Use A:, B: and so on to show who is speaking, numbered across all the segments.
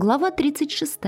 A: Глава 36.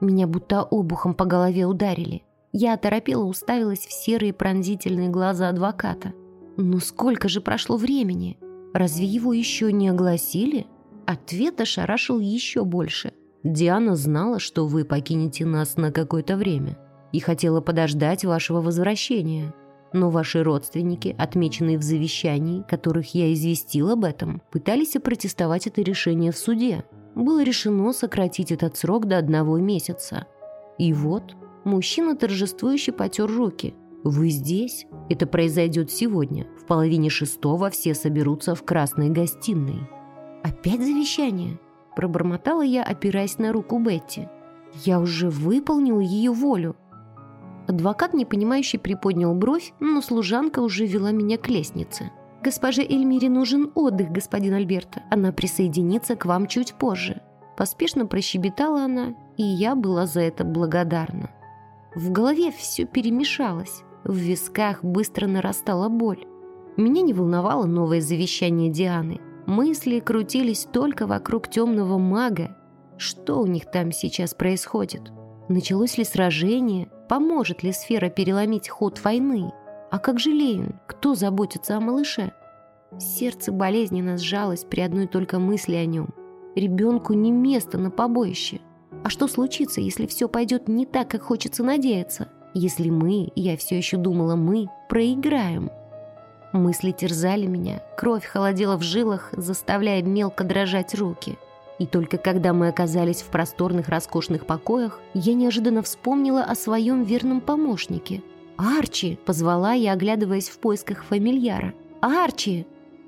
A: Меня будто обухом по голове ударили. Я оторопела уставилась в серые пронзительные глаза адвоката. Ну сколько же прошло времени? Разве его еще не огласили? Ответ ошарашил еще больше. Диана знала, что вы покинете нас на какое-то время и хотела подождать вашего возвращения. Но ваши родственники, отмеченные в завещании, которых я известил об этом, пытались опротестовать это решение в суде. Было решено сократить этот срок до одного месяца. И вот, мужчина торжествующе потер руки. «Вы здесь? Это произойдет сегодня. В половине шестого все соберутся в красной гостиной». «Опять завещание?» Пробормотала я, опираясь на руку Бетти. «Я уже выполнил ее волю». Адвокат, непонимающий, приподнял бровь, но служанка уже вела меня к лестнице. «Госпоже Эльмире нужен отдых, господин Альберто. Она присоединится к вам чуть позже». Поспешно прощебетала она, и я была за это благодарна. В голове все перемешалось, в висках быстро нарастала боль. Меня не волновало новое завещание Дианы. Мысли крутились только вокруг темного мага. Что у них там сейчас происходит? Началось ли сражение? Поможет ли сфера переломить ход войны? А как же Левин? Кто заботится о малыше? Сердце болезненно сжалось при одной только мысли о нем. Ребенку не место на побоище. А что случится, если все пойдет не так, как хочется надеяться? Если мы, я все еще думала мы, проиграем? Мысли терзали меня, кровь холодела в жилах, заставляя мелко дрожать руки. И только когда мы оказались в просторных роскошных покоях, я неожиданно вспомнила о своем верном помощнике. «Арчи!» — позвала я, оглядываясь в поисках фамильяра. «Арчи!»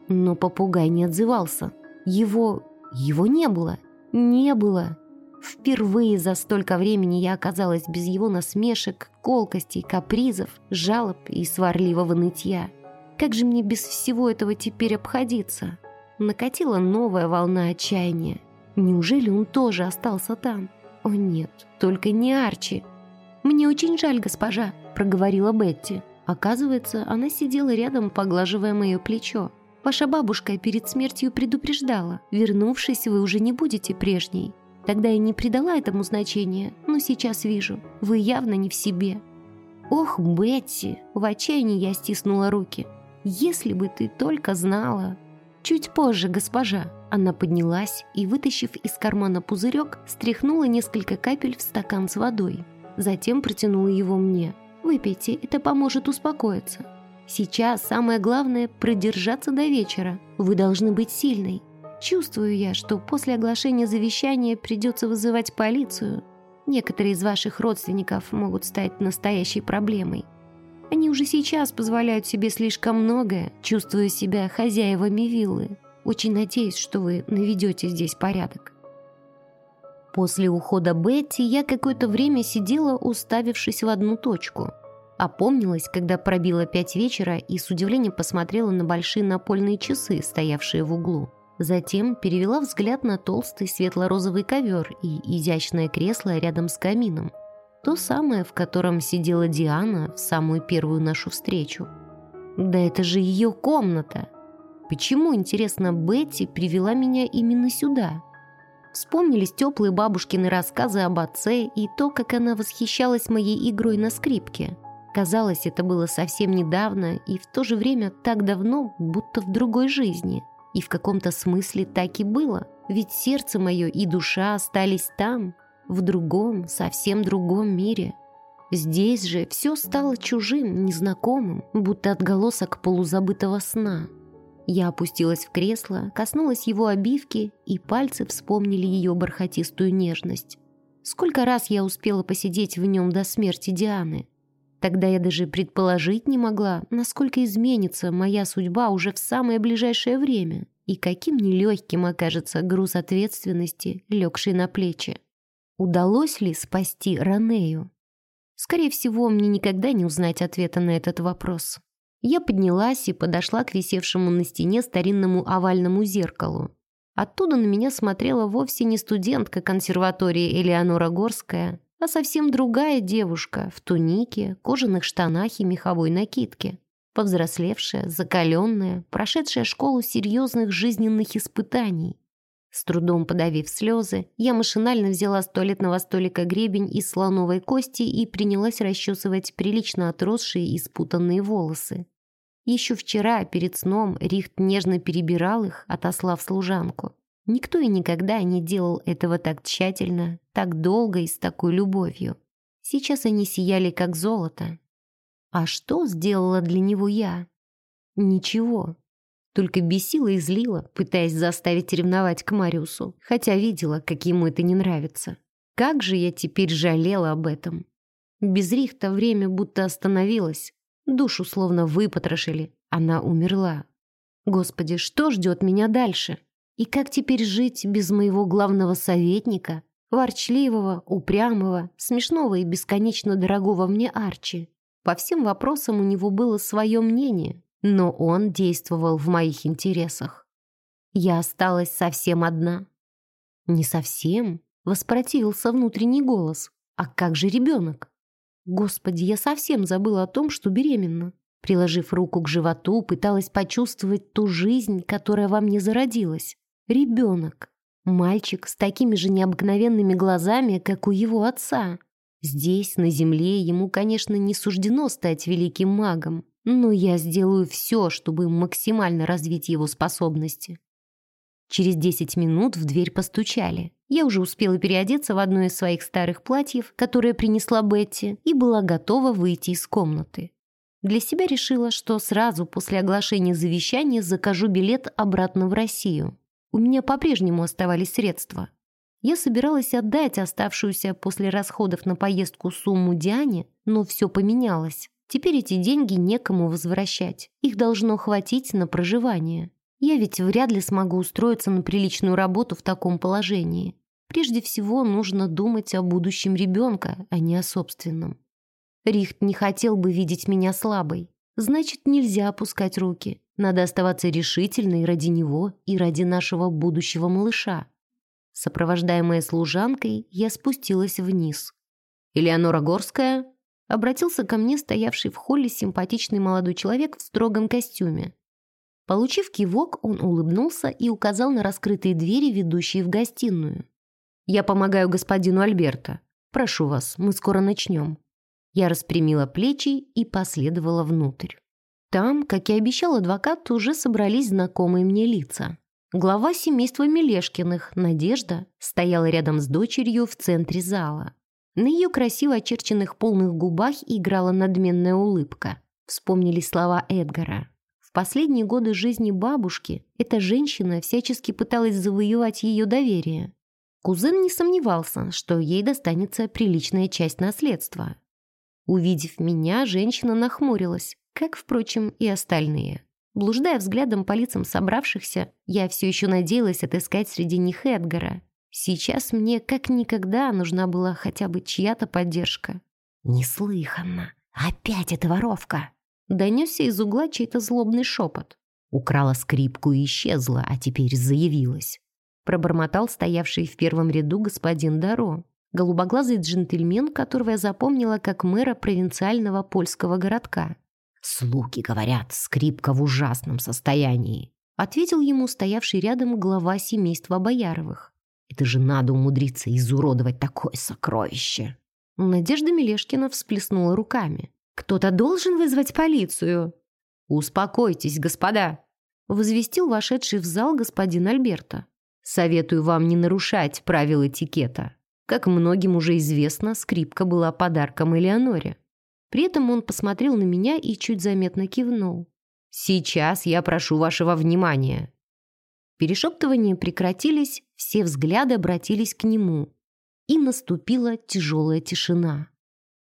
A: Но попугай не отзывался. Его... его не было. Не было. Впервые за столько времени я оказалась без его насмешек, колкостей, капризов, жалоб и сварливого нытья. Как же мне без всего этого теперь обходиться? Накатила новая волна отчаяния. Неужели он тоже остался там? О нет, только не Арчи. «Мне очень жаль, госпожа», — проговорила Бетти. Оказывается, она сидела рядом, поглаживая мое плечо. «Ваша бабушка перед смертью предупреждала. Вернувшись, вы уже не будете прежней. Тогда я не придала этому значения, но сейчас вижу, вы явно не в себе». «Ох, Бетти!» — в отчаянии я стиснула руки. «Если бы ты только знала!» «Чуть позже, госпожа!» Она поднялась и, вытащив из кармана пузырек, стряхнула несколько капель в стакан с водой. Затем протянула его мне. «Выпейте, это поможет успокоиться. Сейчас самое главное – продержаться до вечера. Вы должны быть сильной. Чувствую я, что после оглашения завещания придется вызывать полицию. Некоторые из ваших родственников могут стать настоящей проблемой. Они уже сейчас позволяют себе слишком многое, чувствуя себя хозяевами виллы. Очень надеюсь, что вы наведете здесь порядок. После ухода Бетти я какое-то время сидела, уставившись в одну точку. Опомнилась, когда пробило пять вечера и с удивлением посмотрела на большие напольные часы, стоявшие в углу. Затем перевела взгляд на толстый светло-розовый ковер и изящное кресло рядом с камином. То самое, в котором сидела Диана в самую первую нашу встречу. Да это же ее комната! Почему, интересно, Бетти привела меня именно сюда? Вспомнились теплые бабушкины рассказы об отце и то, как она восхищалась моей игрой на скрипке. Казалось, это было совсем недавно и в то же время так давно, будто в другой жизни. И в каком-то смысле так и было, ведь сердце мое и душа остались там, в другом, совсем другом мире. Здесь же все стало чужим, незнакомым, будто отголосок полузабытого сна. Я опустилась в кресло, коснулась его обивки, и пальцы вспомнили ее бархатистую нежность. Сколько раз я успела посидеть в нем до смерти Дианы. Тогда я даже предположить не могла, насколько изменится моя судьба уже в самое ближайшее время и каким нелегким окажется груз ответственности, легший на плечи. Удалось ли спасти Ранею? Скорее всего, мне никогда не узнать ответа на этот вопрос. Я поднялась и подошла к висевшему на стене старинному овальному зеркалу. Оттуда на меня смотрела вовсе не студентка консерватории Элеонора Горская, а совсем другая девушка в тунике, кожаных штанах и меховой накидке. Повзрослевшая, закаленная, прошедшая школу серьезных жизненных испытаний. С трудом подавив слезы, я машинально взяла с туалетного столика гребень из слоновой кости и принялась расчесывать прилично отросшие и спутанные волосы. Еще вчера, перед сном, Рихт нежно перебирал их, отослав служанку. Никто и никогда не делал этого так тщательно, так долго и с такой любовью. Сейчас они сияли, как золото. А что сделала для него я? Ничего. Только бесила и злила, пытаясь заставить ревновать к Мариусу, хотя видела, как ему это не нравится. Как же я теперь жалела об этом. Без Рихта время будто остановилось. Душу словно выпотрошили. Она умерла. Господи, что ждет меня дальше? И как теперь жить без моего главного советника, ворчливого, упрямого, смешного и бесконечно дорогого мне Арчи? По всем вопросам у него было свое мнение, но он действовал в моих интересах. Я осталась совсем одна. Не совсем, воспротивился внутренний голос. А как же ребенок? Господи, я совсем забыла о том, что беременна. Приложив руку к животу, пыталась почувствовать ту жизнь, которая во мне зародилась. Ребенок. Мальчик с такими же необыкновенными глазами, как у его отца. Здесь, на земле, ему, конечно, не суждено стать великим магом, но я сделаю все, чтобы максимально развить его способности. Через десять минут в дверь постучали. Я уже успела переодеться в одно из своих старых платьев, которое принесла Бетти, и была готова выйти из комнаты. Для себя решила, что сразу после оглашения завещания закажу билет обратно в Россию. У меня по-прежнему оставались средства. Я собиралась отдать оставшуюся после расходов на поездку сумму Диане, но все поменялось. Теперь эти деньги некому возвращать. Их должно хватить на проживание. Я ведь вряд ли смогу устроиться на приличную работу в таком положении. Прежде всего нужно думать о будущем ребенка, а не о собственном. Рихт не хотел бы видеть меня слабой. Значит, нельзя опускать руки. Надо оставаться решительной ради него и ради нашего будущего малыша. Сопровождаемая служанкой, я спустилась вниз. «Элеонора Горская?» Обратился ко мне стоявший в холле симпатичный молодой человек в строгом костюме. Получив кивок, он улыбнулся и указал на раскрытые двери, ведущие в гостиную. «Я помогаю господину Альберто. Прошу вас, мы скоро начнем». Я распрямила плечи и последовала внутрь. Там, как и обещал адвокат, уже собрались знакомые мне лица. Глава семейства Мелешкиных, Надежда, стояла рядом с дочерью в центре зала. На ее красиво очерченных полных губах играла надменная улыбка. Вспомнили слова Эдгара. В последние годы жизни бабушки эта женщина всячески пыталась завоевать ее доверие. Кузен не сомневался, что ей достанется приличная часть наследства. Увидев меня, женщина нахмурилась, как, впрочем, и остальные. Блуждая взглядом по лицам собравшихся, я все еще надеялась отыскать среди них Эдгара. Сейчас мне как никогда нужна была хотя бы чья-то поддержка. «Неслыханно! Опять эта воровка!» Донесся из угла чей-то злобный шепот. Украла скрипку и исчезла, а теперь заявилась. Пробормотал стоявший в первом ряду господин Даро, голубоглазый джентльмен, которого я запомнила как мэра провинциального польского городка. «Слуги говорят, скрипка в ужасном состоянии», ответил ему стоявший рядом глава семейства Бояровых. «Это же надо умудриться изуродовать такое сокровище!» Надежда Мелешкина всплеснула руками. «Кто-то должен вызвать полицию!» «Успокойтесь, господа!» возвестил вошедший в зал господин Альберто. «Советую вам не нарушать правил этикета. Как многим уже известно, скрипка была подарком Элеоноре. При этом он посмотрел на меня и чуть заметно кивнул. «Сейчас я прошу вашего внимания». Перешептывания прекратились, все взгляды обратились к нему. И наступила тяжелая тишина.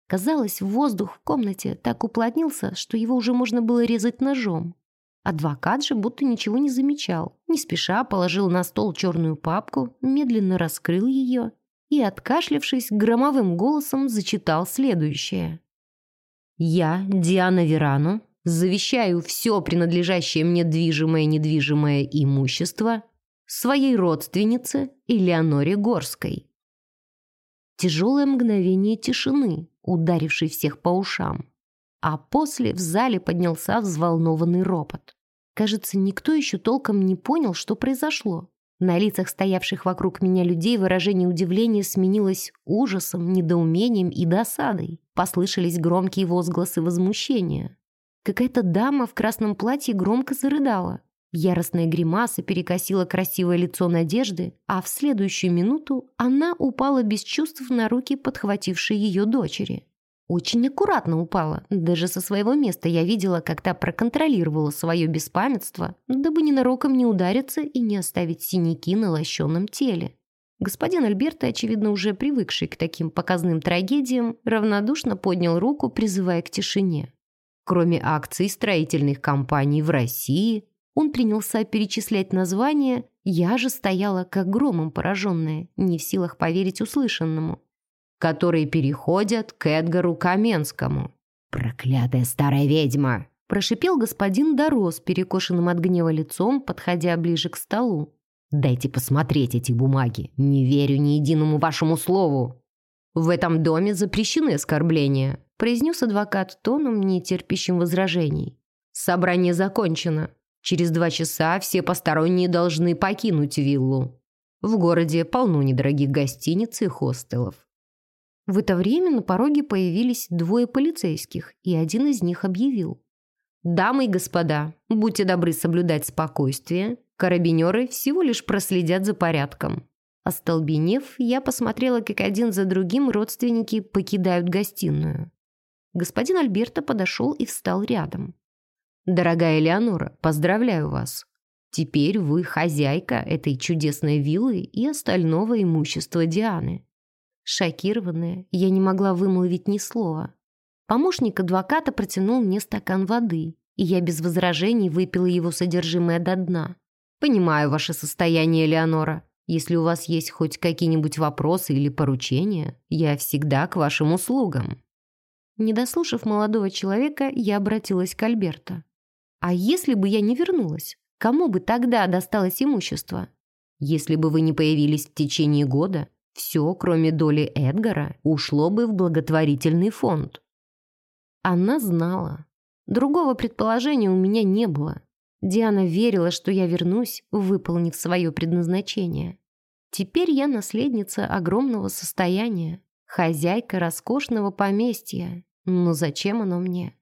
A: Казалось, воздух в комнате так уплотнился, что его уже можно было резать ножом. Адвокат же будто ничего не замечал. Не спеша положил на стол черную папку, медленно раскрыл ее и, откашлявшись, громовым голосом зачитал следующее. Я, Диана Верано, завещаю все принадлежащее мне движимое и недвижимое имущество своей родственнице Элеоноре Горской. Тяжелое мгновение тишины, ударившей всех по ушам. А после в зале поднялся взволнованный ропот. Кажется, никто еще толком не понял, что произошло. На лицах стоявших вокруг меня людей выражение удивления сменилось ужасом, недоумением и досадой. Послышались громкие возгласы возмущения. Какая-то дама в красном платье громко зарыдала. Яростная гримаса перекосила красивое лицо Надежды, а в следующую минуту она упала без чувств на руки подхватившей ее дочери. Очень аккуратно упала. Даже со своего места я видела, как та проконтролировала свое беспамятство, дабы ненароком не удариться и не оставить синяки на лощенном теле. Господин Альберто, очевидно, уже привыкший к таким показным трагедиям, равнодушно поднял руку, призывая к тишине. Кроме акций строительных компаний в России, он принялся перечислять названия, я же стояла как громом пораженная, не в силах поверить услышанному которые переходят к Эдгару Каменскому. «Проклятая старая ведьма!» прошипел господин Дорос, перекошенным от гнева лицом, подходя ближе к столу. «Дайте посмотреть эти бумаги. Не верю ни единому вашему слову». «В этом доме запрещены оскорбления», произнес адвокат тоном, не терпящим возражений. «Собрание закончено. Через два часа все посторонние должны покинуть виллу. В городе полно недорогих гостиниц и хостелов. В это время на пороге появились двое полицейских, и один из них объявил. «Дамы и господа, будьте добры соблюдать спокойствие. Карабинеры всего лишь проследят за порядком». Остолбенев, я посмотрела, как один за другим родственники покидают гостиную. Господин Альберто подошел и встал рядом. «Дорогая Элеонора, поздравляю вас. Теперь вы хозяйка этой чудесной виллы и остального имущества Дианы. Шокированная, я не могла вымолвить ни слова. Помощник адвоката протянул мне стакан воды, и я без возражений выпила его содержимое до дна. «Понимаю ваше состояние, Леонора. Если у вас есть хоть какие-нибудь вопросы или поручения, я всегда к вашим услугам». Не дослушав молодого человека, я обратилась к Альберто. «А если бы я не вернулась? Кому бы тогда досталось имущество? Если бы вы не появились в течение года, все, кроме доли Эдгара, ушло бы в благотворительный фонд. Она знала. Другого предположения у меня не было. Диана верила, что я вернусь, выполнив свое предназначение. Теперь я наследница огромного состояния, хозяйка роскошного поместья. Но зачем оно мне?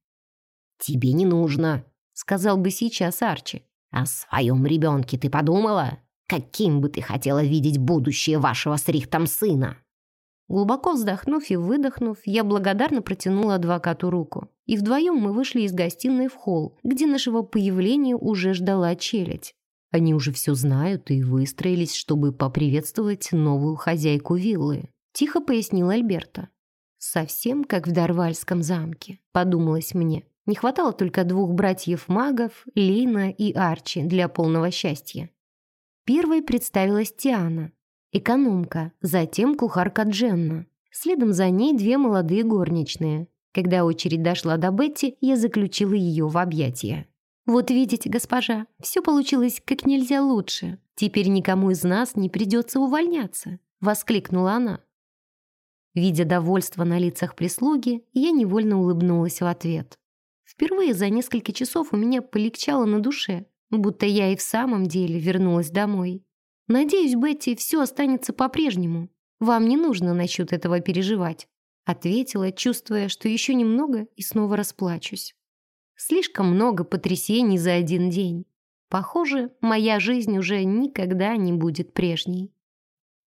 A: «Тебе не нужно», — сказал бы сейчас Арчи. «О своем ребенке ты подумала?» Каким бы ты хотела видеть будущее вашего с Рихтом сына?» Глубоко вздохнув и выдохнув, я благодарно протянула адвокату руку. И вдвоем мы вышли из гостиной в холл, где нашего появления уже ждала челядь. Они уже все знают и выстроились, чтобы поприветствовать новую хозяйку виллы. Тихо пояснил Альберта. «Совсем как в Дарвальском замке», — подумалось мне. Не хватало только двух братьев-магов, Лейна и Арчи, для полного счастья. Первой представилась Тиана, экономка, затем кухарка Дженна. Следом за ней две молодые горничные. Когда очередь дошла до Бетти, я заключила ее в объятия. «Вот видите, госпожа, все получилось как нельзя лучше. Теперь никому из нас не придется увольняться», — воскликнула она. Видя довольство на лицах прислуги, я невольно улыбнулась в ответ. Впервые за несколько часов у меня полегчало на душе будто я и в самом деле вернулась домой. Надеюсь, Бетти, все останется по-прежнему. Вам не нужно насчет этого переживать», ответила, чувствуя, что еще немного и снова расплачусь. Слишком много потрясений за один день. Похоже, моя жизнь уже никогда не будет прежней.